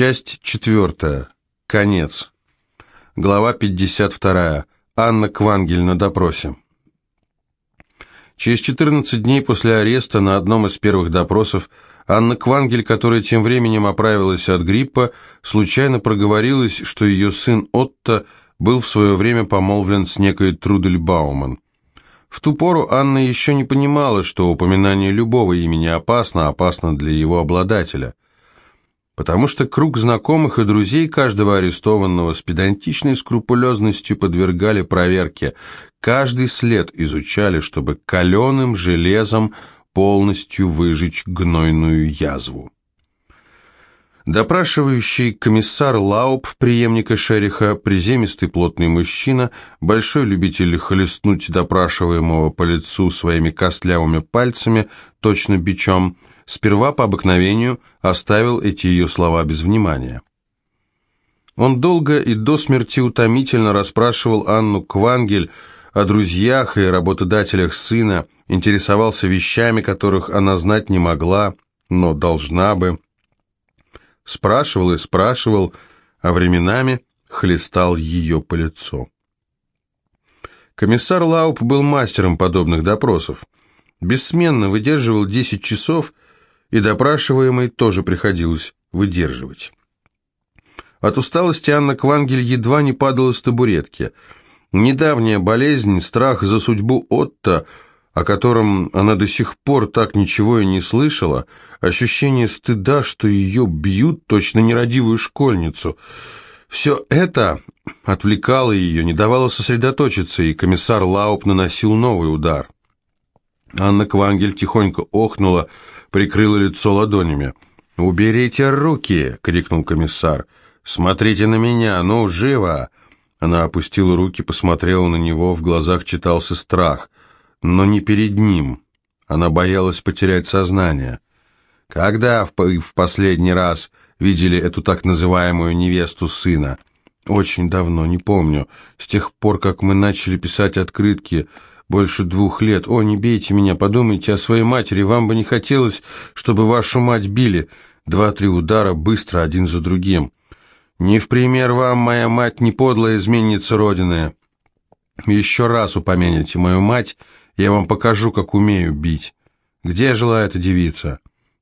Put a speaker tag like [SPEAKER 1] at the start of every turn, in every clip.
[SPEAKER 1] Часть четвертая. Конец. Глава 52. Анна Квангель на допросе. Через 14 дней после ареста на одном из первых допросов Анна Квангель, которая тем временем оправилась от гриппа, случайно проговорилась, что ее сын Отто был в свое время помолвлен с некой Трудель Бауман. В ту пору Анна еще не понимала, что упоминание любого имени опасно, опасно для его обладателя. Потому что круг знакомых и друзей каждого арестованного с педантичной скрупулезностью подвергали проверке, каждый след изучали, чтобы каленым железом полностью выжечь гнойную язву. Допрашивающий комиссар Лауб, преемника шериха, приземистый плотный мужчина, большой любитель хлестнуть допрашиваемого по лицу своими костлявыми пальцами, точно бичом, сперва по обыкновению оставил эти ее слова без внимания. Он долго и до смерти утомительно расспрашивал Анну Квангель о друзьях и работодателях сына, интересовался вещами, которых она знать не могла, но должна бы. Спрашивал и спрашивал, а временами хлестал ее по лицу. Комиссар Лауп был мастером подобных допросов. Бессменно выдерживал 10 часов, и допрашиваемой тоже приходилось выдерживать. От усталости Анна Квангель едва не падала с табуретки. Недавняя болезнь, страх за судьбу Отто – о котором она до сих пор так ничего и не слышала, ощущение стыда, что ее бьют, точно нерадивую школьницу. Все это отвлекало ее, не давало сосредоточиться, и комиссар Лауп наносил новый удар. Анна Квангель тихонько охнула, прикрыла лицо ладонями. «Уберите руки!» — крикнул комиссар. «Смотрите на меня, ну, живо!» Она опустила руки, посмотрела на него, в глазах читался страх но не перед ним. Она боялась потерять сознание. Когда в, в последний раз видели эту так называемую невесту сына? Очень давно, не помню. С тех пор, как мы начали писать открытки, больше двух лет. О, не бейте меня, подумайте о своей матери. Вам бы не хотелось, чтобы вашу мать били. Два-три удара быстро, один за другим. Не в пример вам, моя мать, не подлая изменница Родины. Еще раз упомяните мою мать, я вам покажу, как умею бить. Где жила эта девица?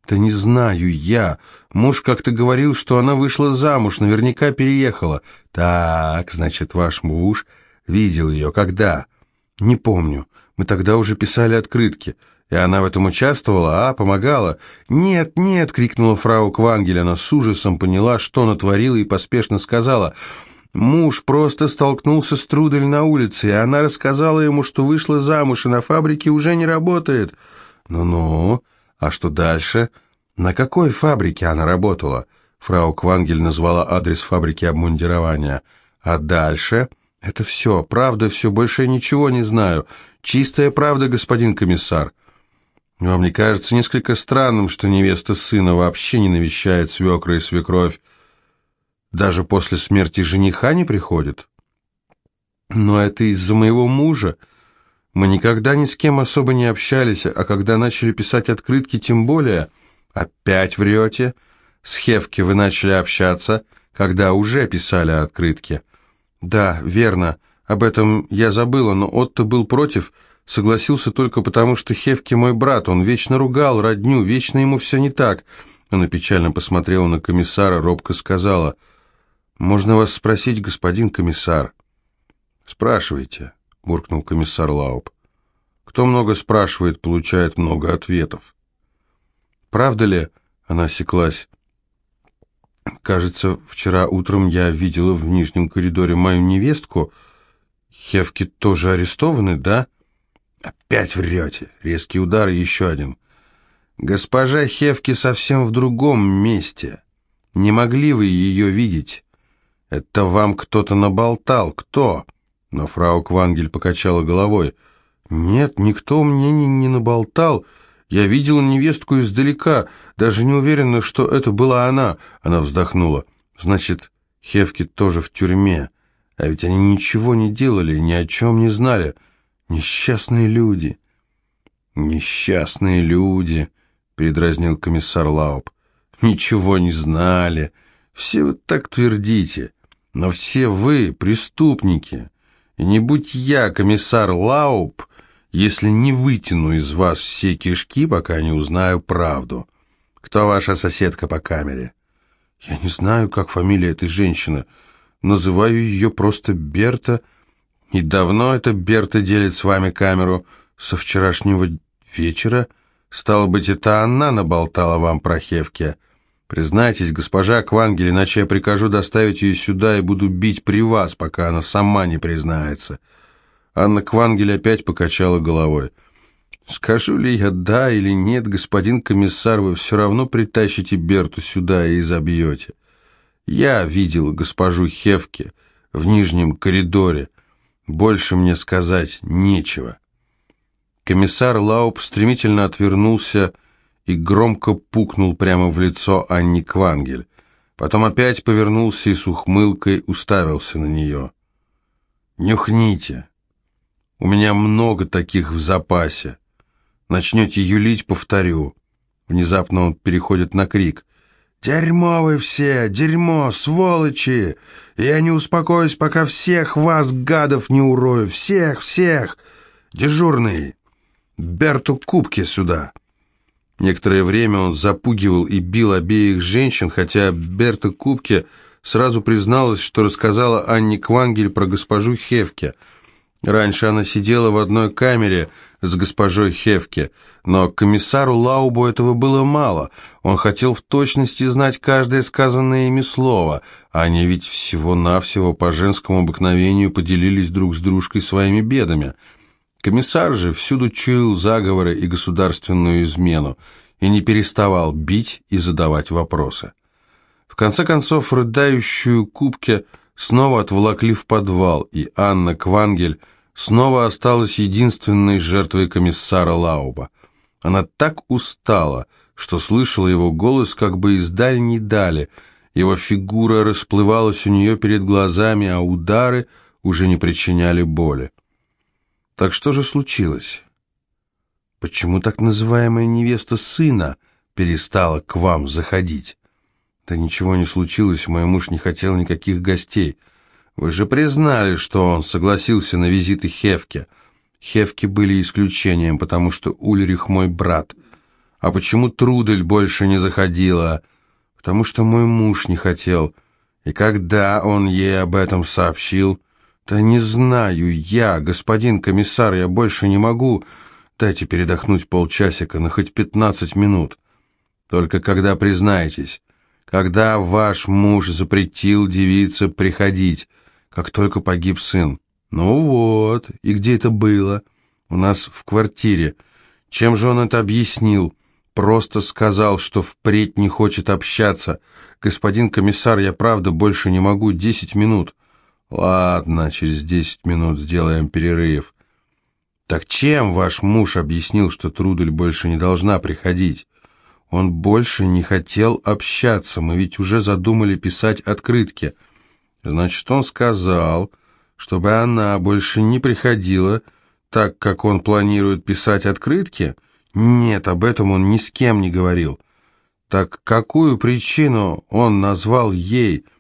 [SPEAKER 1] Да не знаю я. Муж как-то говорил, что она вышла замуж, наверняка переехала. Так, значит, ваш муж видел ее. Когда? Не помню. Мы тогда уже писали открытки. И она в этом участвовала, а, помогала? «Нет, нет!» — крикнула фрау Квангель. Она с ужасом поняла, что натворила, и поспешно сказала — Муж просто столкнулся с Трудель на улице, и она рассказала ему, что вышла замуж и на фабрике уже не работает. Ну-ну, а что дальше? На какой фабрике она работала? Фрау Квангель назвала адрес фабрики обмундирования. А дальше? Это все, правда все, больше я ничего не знаю. Чистая правда, господин комиссар. Вам не кажется несколько странным, что невеста сына вообще не навещает свекра и свекровь? Даже после смерти жениха не приходит. Но это из-за моего мужа. Мы никогда ни с кем особо не общались, а когда начали писать открытки, тем более. Опять врете? С Хевки вы начали общаться, когда уже писали открытки. Да, верно, об этом я забыла, но Отто был против, согласился только потому, что Хевки мой брат, он вечно ругал родню, вечно ему все не так. Она печально посмотрела на комиссара, робко сказала — «Можно вас спросить, господин комиссар?» «Спрашивайте», — буркнул комиссар Лауп. «Кто много спрашивает, получает много ответов». «Правда ли?» — она осеклась. «Кажется, вчера утром я видела в нижнем коридоре мою невестку. Хевки тоже арестованы, да?» «Опять врете!» — резкий удар и еще один. «Госпожа Хевки совсем в другом месте. Не могли вы ее видеть?» «Это вам кто-то наболтал. Кто?» Но фрау Квангель покачала головой. «Нет, никто мне не, не наболтал. Я видела невестку издалека, даже не уверена, что это была она». Она вздохнула. «Значит, Хевки тоже в тюрьме. А ведь они ничего не делали, ни о чем не знали. Несчастные люди». «Несчастные люди», — передразнил комиссар Лауп. «Ничего не знали». Все вы так твердите, но все вы преступники. И не будь я, комиссар Лауб, если не вытяну из вас все кишки, пока не узнаю правду. Кто ваша соседка по камере? Я не знаю, как фамилия этой женщины. Называю ее просто Берта. И давно эта Берта делит с вами камеру? Со вчерашнего вечера? Стало быть, это она наболтала вам про Хевке. Признайтесь, госпожа Квангель, иначе я прикажу доставить ее сюда и буду бить при вас, пока она сама не признается. Анна Квангель опять покачала головой. «Скажу ли я «да» или нет, господин комиссар, вы все равно притащите Берту сюда и изобьете. Я видела госпожу Хевке в нижнем коридоре. Больше мне сказать нечего». Комиссар Лауп стремительно отвернулся и громко пукнул прямо в лицо Анни Квангель. Потом опять повернулся и с ухмылкой уставился на нее. «Нюхните. У меня много таких в запасе. Начнете юлить, повторю». Внезапно он переходит на крик. «Дерьмо вы все! Дерьмо! Сволочи! Я не успокоюсь, пока всех вас, гадов, не урою! Всех, всех! Дежурный! Берту Кубки сюда!» Некоторое время он запугивал и бил обеих женщин, хотя Берта Кубке сразу призналась, что рассказала Анне Квангель про госпожу Хевке. Раньше она сидела в одной камере с госпожой Хевке, но комиссару Лаубу этого было мало. Он хотел в точности знать каждое сказанное ими слово. Они ведь всего-навсего по женскому обыкновению поделились друг с дружкой своими бедами – Комиссар же всюду чуял заговоры и государственную измену и не переставал бить и задавать вопросы. В конце концов, рыдающую Кубке снова отволокли в подвал, и Анна Квангель снова осталась единственной жертвой комиссара Лауба. Она так устала, что слышала его голос как бы из дальней дали, его фигура расплывалась у нее перед глазами, а удары уже не причиняли боли. Так что же случилось? Почему так называемая невеста сына перестала к вам заходить? Да ничего не случилось, мой муж не хотел никаких гостей. Вы же признали, что он согласился на визиты Хевке. Хевки были исключением, потому что Ульрих мой брат. А почему Трудель больше не заходила? Потому что мой муж не хотел. И когда он ей об этом сообщил, «Да не знаю я, господин комиссар, я больше не могу. Дайте передохнуть полчасика, на хоть пятнадцать минут. Только когда признаетесь, когда ваш муж запретил девице приходить, как только погиб сын. Ну вот, и где это было? У нас в квартире. Чем же он это объяснил?» Просто сказал, что впредь не хочет общаться. Господин комиссар, я правда больше не могу, десять минут. Ладно, через десять минут сделаем перерыв. Так чем ваш муж объяснил, что Трудель больше не должна приходить? Он больше не хотел общаться, мы ведь уже задумали писать открытки. Значит, он сказал, чтобы она больше не приходила, так как он планирует писать открытки? Нет, об этом он ни с кем не говорил. Так какую причину он назвал ей –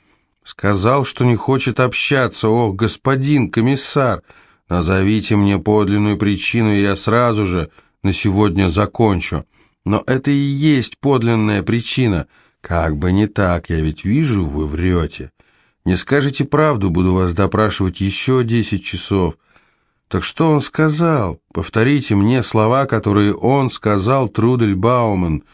[SPEAKER 1] Сказал, что не хочет общаться. Ох, господин комиссар, назовите мне подлинную причину, и я сразу же на сегодня закончу. Но это и есть подлинная причина. Как бы не так, я ведь вижу, вы врете. Не скажете правду, буду вас допрашивать еще десять часов. Так что он сказал? Повторите мне слова, которые он сказал, Трудель Бауман.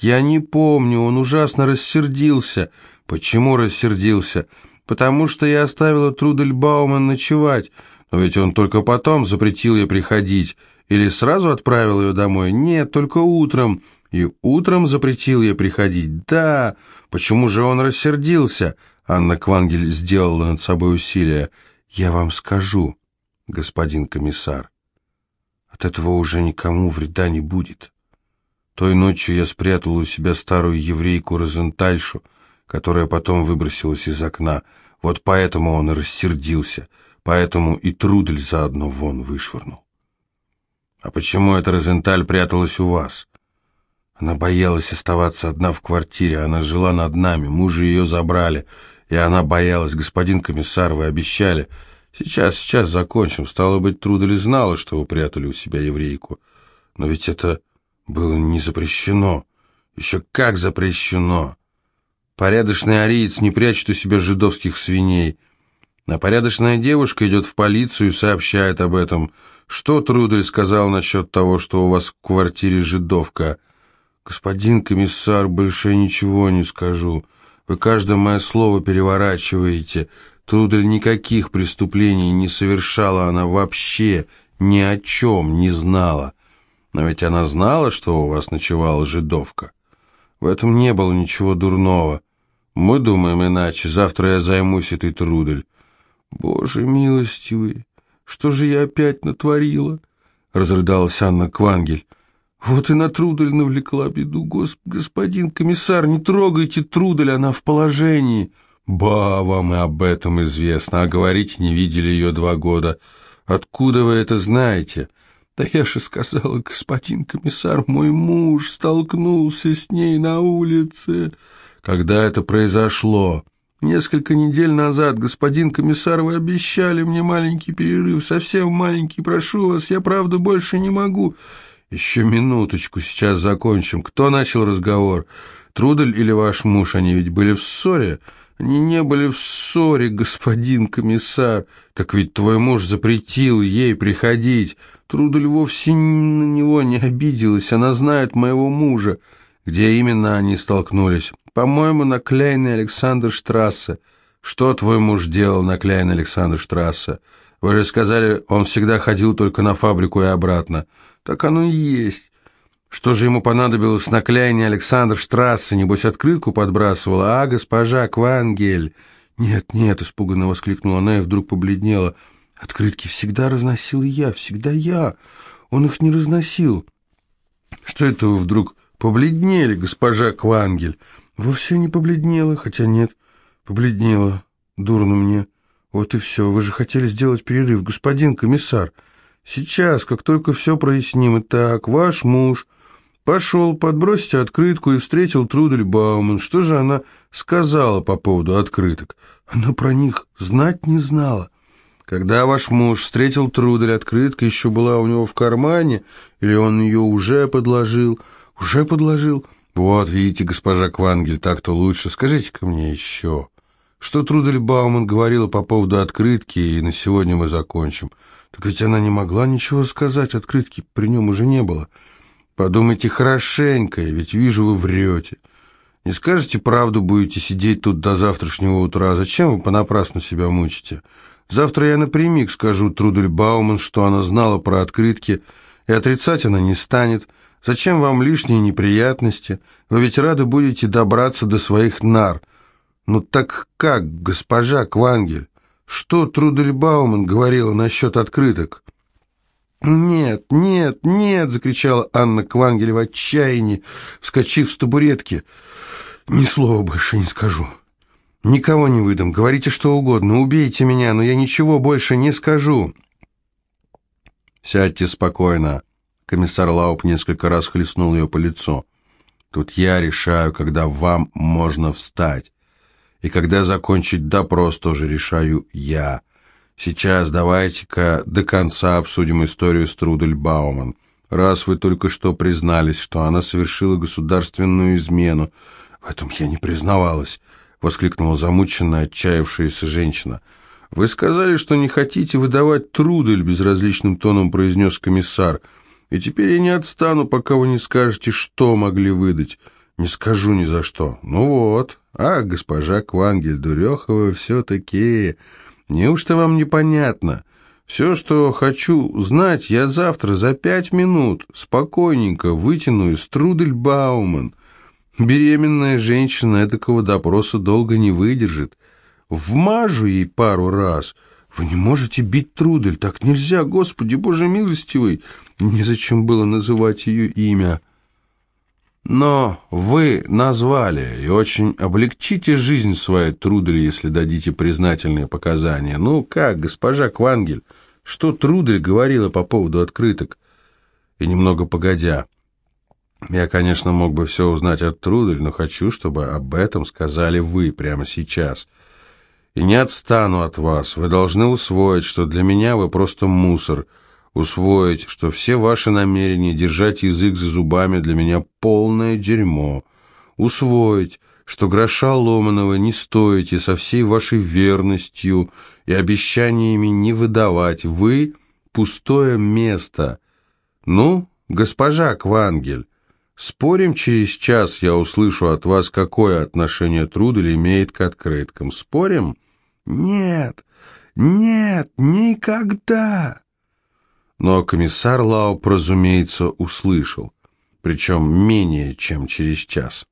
[SPEAKER 1] Я не помню, он ужасно рассердился. Почему рассердился? Потому что я оставила Трудельбауман ночевать, но ведь он только потом запретил ей приходить. Или сразу отправил ее домой? Нет, только утром. И утром запретил ей приходить. Да, почему же он рассердился? Анна Квангель сделала над собой усилие. Я вам скажу, господин комиссар. От этого уже никому вреда не будет. Той ночью я спрятал у себя старую еврейку Розентальшу, которая потом выбросилась из окна. Вот поэтому он и рассердился, поэтому и Трудель заодно вон вышвырнул. «А почему эта Розенталь пряталась у вас?» Она боялась оставаться одна в квартире, она жила над нами, мужа ее забрали, и она боялась. Господин комиссар, вы обещали. Сейчас, сейчас закончим. Стало быть, Трудель знала, что вы прятали у себя еврейку. Но ведь это было не запрещено. Еще как запрещено. Порядочный ариец не прячет у себя жидовских свиней. А порядочная девушка идет в полицию и сообщает об этом. Что Трудель сказал насчет того, что у вас в квартире жидовка? Господин комиссар, больше ничего не скажу. Вы каждое мое слово переворачиваете. Трудель никаких преступлений не совершала, она вообще ни о чем не знала. Но ведь она знала, что у вас ночевала жидовка. В этом не было ничего дурного. Мы думаем иначе. Завтра я займусь этой Трудель. Боже милостивый, что же я опять натворила? Разрыдалась Анна Квангель. Вот и на Трудель навлекла беду. Гос господин комиссар, не трогайте Трудель, она в положении. Ба, вам и об этом известно, а говорить не видели ее два года. Откуда вы это знаете? — да я же сказала, господин комиссар, мой муж столкнулся с ней на улице. Когда это произошло? Несколько недель назад, господин комиссар, вы обещали мне маленький перерыв, совсем маленький, прошу вас, я правда больше не могу. Еще минуточку, сейчас закончим. Кто начал разговор? Трудель или ваш муж? Они ведь были в ссоре. Они не были в ссоре, господин комиссар. Так ведь твой муж запретил ей приходить. Трудель вовсе на него не обиделась, она знает моего мужа. Где именно они столкнулись? По-моему, на Кляйне Александр Штрассе. Что твой муж делал на Кляйне Александр Штрассе? Вы же сказали, он всегда ходил только на фабрику и обратно. Так оно и есть. Что же ему понадобилось на Кляйне Александр Штрассе? Небось, открытку подбрасывала? А, госпожа Квангель? Нет, нет, испуганно воскликнула она и вдруг побледнела – Открытки всегда разносил я, всегда я. Он их не разносил. Что это вы вдруг побледнели, госпожа Квангель? Вовсе не побледнела, хотя нет, побледнела. Дурно мне. Вот и все. Вы же хотели сделать перерыв, господин комиссар. Сейчас, как только все проясним. Итак, ваш муж пошел, подбросить открытку и встретил Трудель Бауман. Что же она сказала по поводу открыток? Она про них знать не знала. Когда ваш муж встретил Трудель, открытка еще была у него в кармане, или он ее уже подложил? Уже подложил? Вот, видите, госпожа Квангель, так-то лучше. Скажите-ка мне еще, что Трудель Бауман говорила по поводу открытки, и на сегодня мы закончим. Так ведь она не могла ничего сказать, открытки при нем уже не было. Подумайте хорошенько, ведь вижу, вы врете. Не скажете правду, будете сидеть тут до завтрашнего утра. Зачем вы понапрасну себя мучите?» Завтра я напрямик скажу Трудель Бауман, что она знала про открытки, и отрицать она не станет. Зачем вам лишние неприятности? Вы ведь рады будете добраться до своих нар. Ну так как, госпожа Квангель? Что Трудель Бауман говорила насчет открыток? «Нет, нет, нет!» — закричала Анна Квангель в отчаянии, вскочив с табуретки. «Ни слова больше не скажу». «Никого не выдам. Говорите что угодно. Убейте меня, но я ничего больше не скажу». «Сядьте спокойно». Комиссар Лауп несколько раз хлестнул ее по лицу. «Тут я решаю, когда вам можно встать. И когда закончить допрос, тоже решаю я. Сейчас давайте-ка до конца обсудим историю с Трудель Бауман. Раз вы только что признались, что она совершила государственную измену, в этом я не признавалась» воскликнула замученная, отчаявшаяся женщина. «Вы сказали, что не хотите выдавать Трудель», — безразличным тоном произнес комиссар. «И теперь я не отстану, пока вы не скажете, что могли выдать. Не скажу ни за что. Ну вот. А, госпожа Квангель, дуреха вы все-таки. Неужто вам непонятно? Все, что хочу знать, я завтра за пять минут спокойненько вытяну из Трудель Бауман». Беременная женщина такого допроса долго не выдержит. Вмажу ей пару раз. Вы не можете бить Трудель, так нельзя, Господи, Боже милостивый. Незачем было называть ее имя. Но вы назвали и очень облегчите жизнь своей Трудель, если дадите признательные показания. Ну как, госпожа Квангель, что Трудель говорила по поводу открыток? И немного погодя, Я, конечно, мог бы все узнать от Трудель, но хочу, чтобы об этом сказали вы прямо сейчас. И не отстану от вас. Вы должны усвоить, что для меня вы просто мусор. Усвоить, что все ваши намерения держать язык за зубами для меня полное дерьмо. Усвоить, что гроша ломаного не стоите со всей вашей верностью и обещаниями не выдавать. Вы — пустое место. Ну, госпожа Квангель, спорим, через час я услышу от вас, какое отношение Трудель имеет к открыткам. Спорим? Нет, нет, никогда. Но комиссар Лао, разумеется, услышал, причем менее чем через час.